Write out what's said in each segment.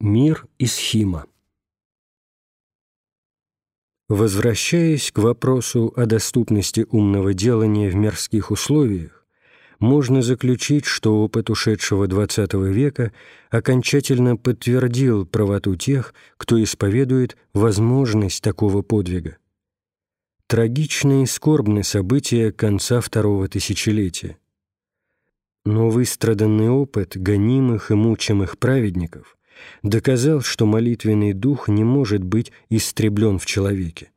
Мир и схима Возвращаясь к вопросу о доступности умного делания в мирских условиях, можно заключить, что опыт ушедшего XX века окончательно подтвердил правоту тех, кто исповедует возможность такого подвига. Трагичны и скорбны события конца второго тысячелетия. Но выстраданный опыт гонимых и мучимых праведников доказал, что молитвенный дух не может быть истреблен в человеке.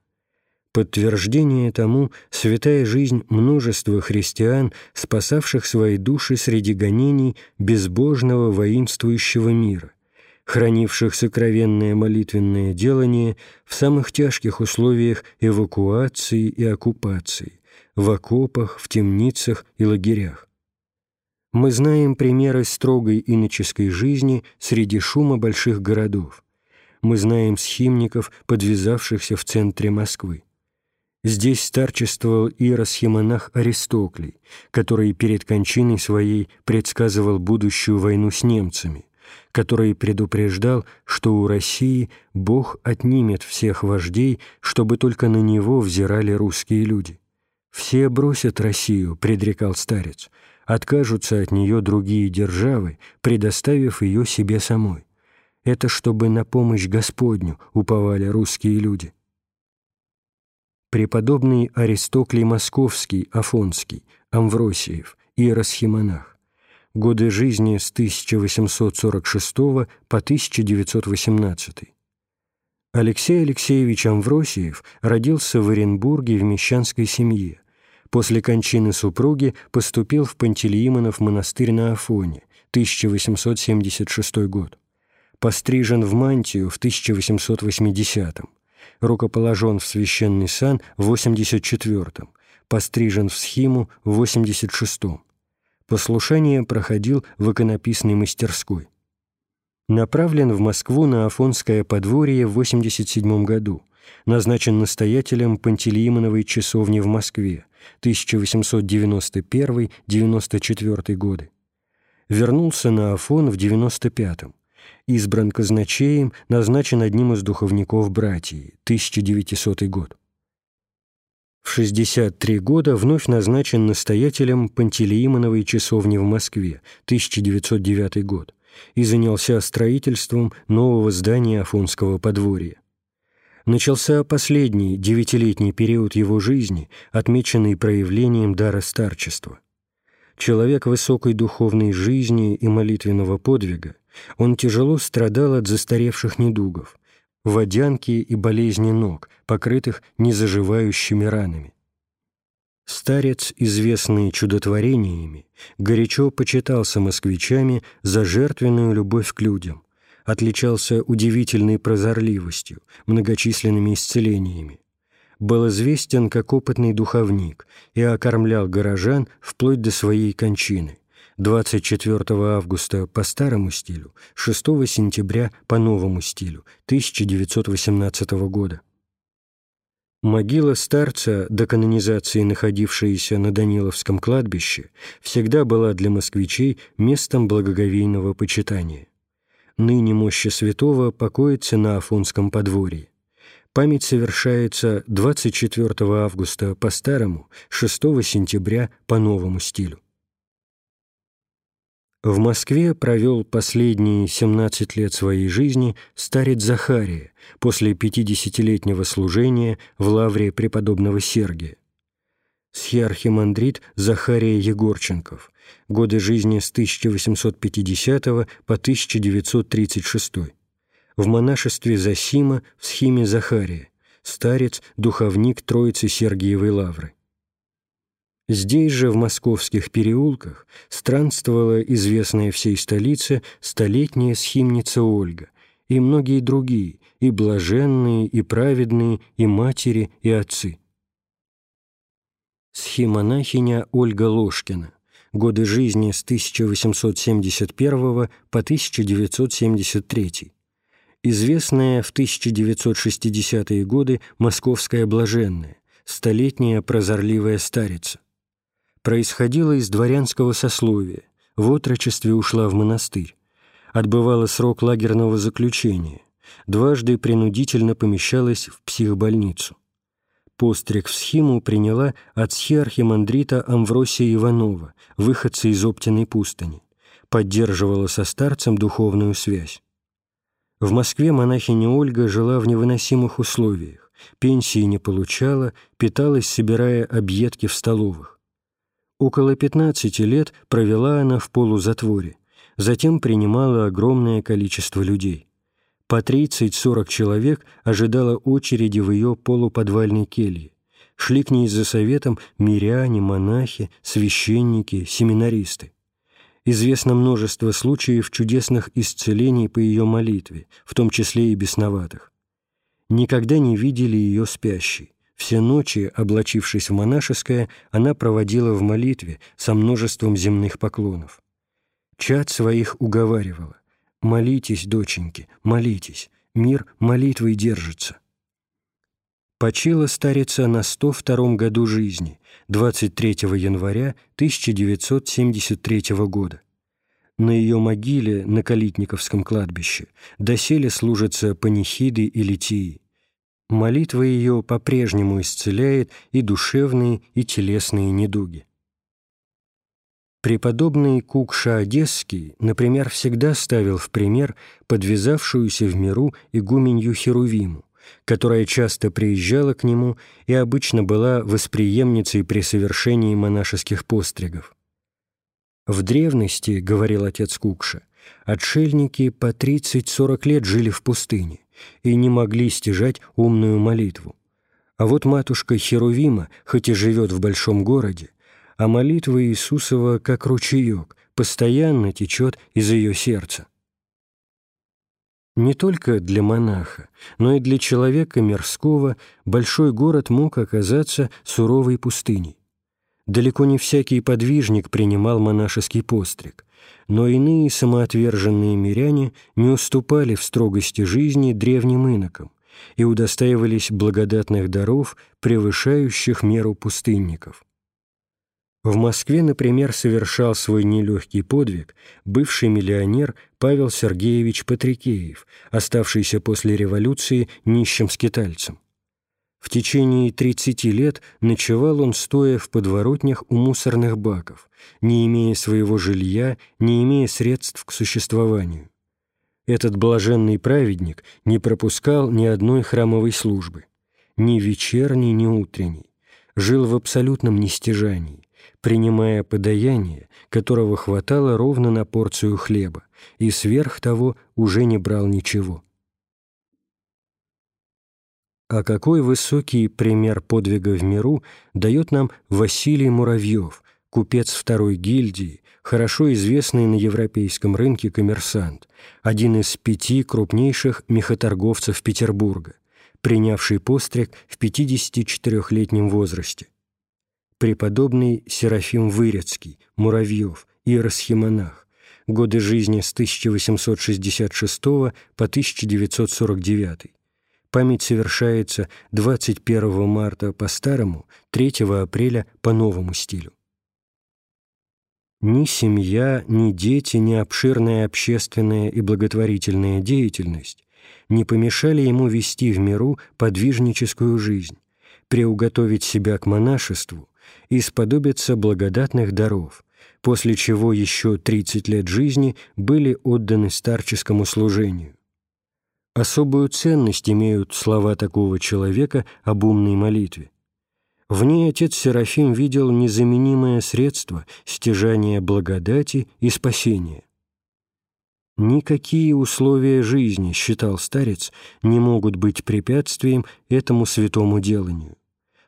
Подтверждение тому – святая жизнь множества христиан, спасавших свои души среди гонений безбожного воинствующего мира, хранивших сокровенное молитвенное делание в самых тяжких условиях эвакуации и оккупации, в окопах, в темницах и лагерях. Мы знаем примеры строгой иноческой жизни среди шума больших городов. Мы знаем схимников, подвязавшихся в центре Москвы. Здесь старчествовал иеросхимонах Аристоклий, который перед кончиной своей предсказывал будущую войну с немцами, который предупреждал, что у России Бог отнимет всех вождей, чтобы только на него взирали русские люди. «Все бросят Россию», — предрекал старец, — откажутся от нее другие державы, предоставив ее себе самой. Это чтобы на помощь Господню уповали русские люди. Преподобный Аристоклий Московский, Афонский, Амвросиев, иеросхимонах. Годы жизни с 1846 по 1918. Алексей Алексеевич Амвросиев родился в Оренбурге в мещанской семье. После кончины супруги поступил в Пантелеимонов монастырь на Афоне, 1876 год. Пострижен в мантию в 1880-м. Рукоположен в священный сан в 84-м. Пострижен в схиму в 86-м. Послушание проходил в иконописной мастерской. Направлен в Москву на Афонское подворье в 87 году. Назначен настоятелем Пантелеимоновой часовни в Москве 1891-94 годы. Вернулся на Афон в 95-м. Избран казначеем, назначен одним из духовников братьев, 1900 год. В 63 года вновь назначен настоятелем Пантелеимоновой часовни в Москве, 1909 год, и занялся строительством нового здания Афонского подворья начался последний девятилетний период его жизни, отмеченный проявлением дара старчества. Человек высокой духовной жизни и молитвенного подвига, он тяжело страдал от застаревших недугов, водянки и болезни ног, покрытых незаживающими ранами. Старец, известный чудотворениями, горячо почитался москвичами за жертвенную любовь к людям – отличался удивительной прозорливостью, многочисленными исцелениями. Был известен как опытный духовник и окормлял горожан вплоть до своей кончины 24 августа по старому стилю, 6 сентября по новому стилю 1918 года. Могила старца, до канонизации находившаяся на Даниловском кладбище, всегда была для москвичей местом благоговейного почитания ныне мощи святого покоится на Афонском подворье. Память совершается 24 августа по старому, 6 сентября по новому стилю. В Москве провел последние 17 лет своей жизни старец Захария после 50-летнего служения в лавре преподобного Сергия. Схиархимандрит Захария Егорченков, годы жизни с 1850 по 1936. В монашестве Засима в схиме Захария, старец, духовник Троицы Сергиевой Лавры. Здесь же, в московских переулках, странствовала известная всей столице столетняя схимница Ольга и многие другие, и блаженные, и праведные, и матери, и отцы. Схимонахиня Ольга Ложкина. Годы жизни с 1871 по 1973. Известная в 1960-е годы московская блаженная, столетняя прозорливая старица. Происходила из дворянского сословия, в отрочестве ушла в монастырь. отбывала срок лагерного заключения, дважды принудительно помещалась в психбольницу. Постриг в схиму приняла от схиархимандрита Амвросия Иванова, выходца из Оптиной пустыни, поддерживала со старцем духовную связь. В Москве монахиня Ольга жила в невыносимых условиях, пенсии не получала, питалась, собирая объедки в столовых. Около 15 лет провела она в полузатворе, затем принимала огромное количество людей. По 30-40 человек ожидала очереди в ее полуподвальной келье. Шли к ней за советом миряне, монахи, священники, семинаристы. Известно множество случаев чудесных исцелений по ее молитве, в том числе и бесноватых. Никогда не видели ее спящей. Все ночи, облачившись в монашеское, она проводила в молитве со множеством земных поклонов. Чад своих уговаривала. Молитесь, доченьки, молитесь, мир молитвой держится. Почила старица на 102 году жизни, 23 января 1973 года. На ее могиле на Калитниковском кладбище доселе служатся панихиды и литии. Молитва ее по-прежнему исцеляет и душевные, и телесные недуги. Преподобный Кукша Одесский, например, всегда ставил в пример подвязавшуюся в миру игуменью Херувиму, которая часто приезжала к нему и обычно была восприемницей при совершении монашеских постригов. «В древности, — говорил отец Кукша, — отшельники по 30-40 лет жили в пустыне и не могли стяжать умную молитву. А вот матушка Херувима, хоть и живет в большом городе, а молитва Иисусова, как ручеек, постоянно течет из ее сердца. Не только для монаха, но и для человека мирского большой город мог оказаться суровой пустыней. Далеко не всякий подвижник принимал монашеский постриг, но иные самоотверженные миряне не уступали в строгости жизни древним инокам и удостаивались благодатных даров, превышающих меру пустынников. В Москве, например, совершал свой нелегкий подвиг бывший миллионер Павел Сергеевич Патрикеев, оставшийся после революции нищим скитальцем. В течение 30 лет ночевал он, стоя в подворотнях у мусорных баков, не имея своего жилья, не имея средств к существованию. Этот блаженный праведник не пропускал ни одной храмовой службы, ни вечерней, ни утренней, жил в абсолютном нестяжании, принимая подаяние, которого хватало ровно на порцию хлеба, и сверх того уже не брал ничего. А какой высокий пример подвига в миру дает нам Василий Муравьев, купец второй гильдии, хорошо известный на европейском рынке коммерсант, один из пяти крупнейших мехоторговцев Петербурга, принявший постриг в 54-летнем возрасте преподобный Серафим Вырецкий, Муравьев, иеросхимонах, годы жизни с 1866 по 1949. Память совершается 21 марта по старому, 3 апреля по новому стилю. Ни семья, ни дети, ни обширная общественная и благотворительная деятельность не помешали ему вести в миру подвижническую жизнь, приуготовить себя к монашеству и сподобиться благодатных даров, после чего еще 30 лет жизни были отданы старческому служению. Особую ценность имеют слова такого человека об умной молитве. В ней отец Серафим видел незаменимое средство стяжания благодати и спасения. Никакие условия жизни, считал старец, не могут быть препятствием этому святому деланию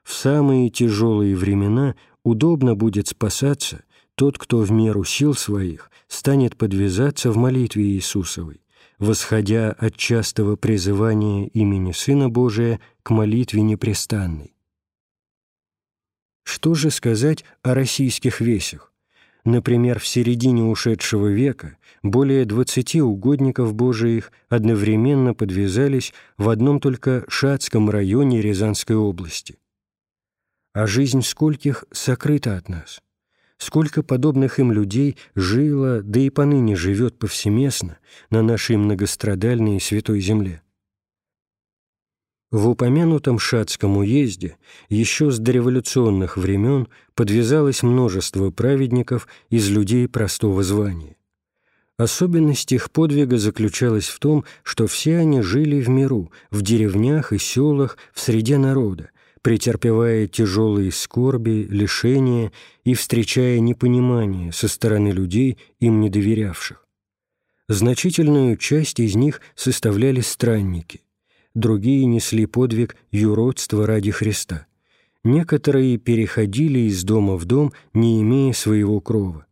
в самые тяжелые времена удобно будет спасаться тот, кто в меру сил своих станет подвязаться в молитве Иисусовой, восходя от частого призывания имени Сына Божия к молитве непрестанной. Что же сказать о российских весях? Например, в середине ушедшего века более 20 угодников Божиих одновременно подвязались в одном только Шацком районе Рязанской области а жизнь скольких сокрыта от нас. сколько подобных им людей жило, да и поныне живет повсеместно на нашей многострадальной святой земле. В упомянутом Шацком уезде еще с дореволюционных времен подвязалось множество праведников из людей простого звания. Особенность их подвига заключалась в том, что все они жили в миру, в деревнях и селах, в среде народа, претерпевая тяжелые скорби, лишения и встречая непонимание со стороны людей, им не доверявших. Значительную часть из них составляли странники, другие несли подвиг юродства ради Христа. Некоторые переходили из дома в дом, не имея своего крова.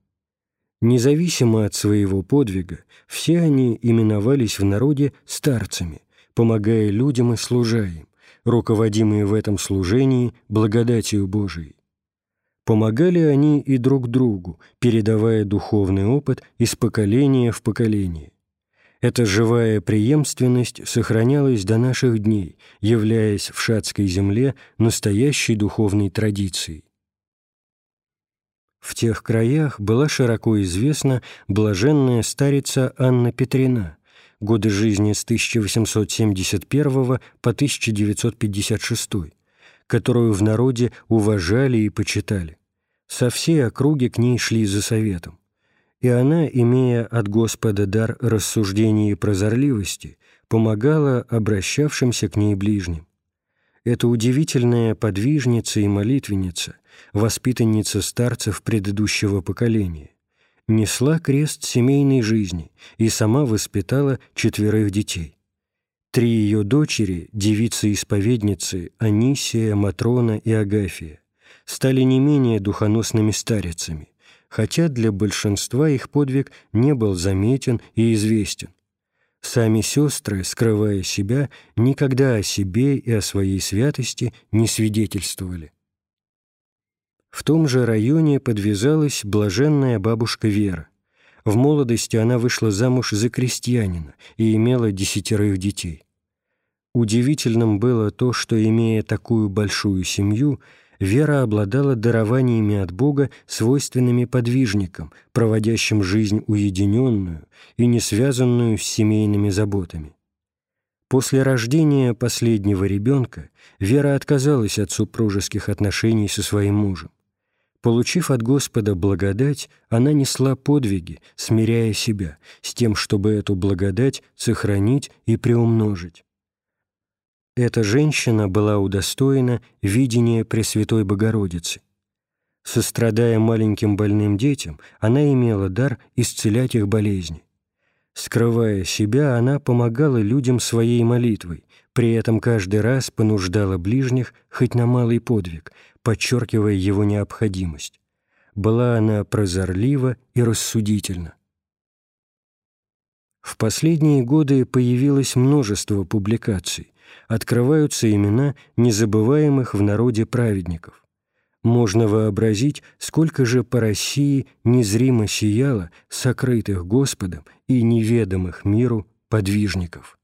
Независимо от своего подвига, все они именовались в народе старцами, помогая людям и служа им, руководимые в этом служении благодатью Божией. Помогали они и друг другу, передавая духовный опыт из поколения в поколение. Эта живая преемственность сохранялась до наших дней, являясь в шатской земле настоящей духовной традицией. В тех краях была широко известна блаженная старица Анна Петрина, годы жизни с 1871 по 1956, которую в народе уважали и почитали. Со всей округи к ней шли за советом и она, имея от Господа дар рассуждения и прозорливости, помогала обращавшимся к ней ближним. Эта удивительная подвижница и молитвенница, воспитанница старцев предыдущего поколения, несла крест семейной жизни и сама воспитала четверых детей. Три ее дочери, девицы-исповедницы Анисия, Матрона и Агафия, стали не менее духоносными старицами, хотя для большинства их подвиг не был заметен и известен. Сами сестры, скрывая себя, никогда о себе и о своей святости не свидетельствовали. В том же районе подвязалась блаженная бабушка Вера. В молодости она вышла замуж за крестьянина и имела десятерых детей. Удивительным было то, что, имея такую большую семью, вера обладала дарованиями от Бога, свойственными подвижникам, проводящим жизнь уединенную и не связанную с семейными заботами. После рождения последнего ребенка Вера отказалась от супружеских отношений со своим мужем. Получив от Господа благодать, она несла подвиги, смиряя себя, с тем, чтобы эту благодать сохранить и приумножить. Эта женщина была удостоена видения Пресвятой Богородицы. Сострадая маленьким больным детям, она имела дар исцелять их болезни. Скрывая себя, она помогала людям своей молитвой, при этом каждый раз понуждала ближних хоть на малый подвиг, подчеркивая его необходимость. Была она прозорлива и рассудительна. В последние годы появилось множество публикаций, открываются имена незабываемых в народе праведников. Можно вообразить, сколько же по России незримо сияло сокрытых Господом и неведомых миру подвижников.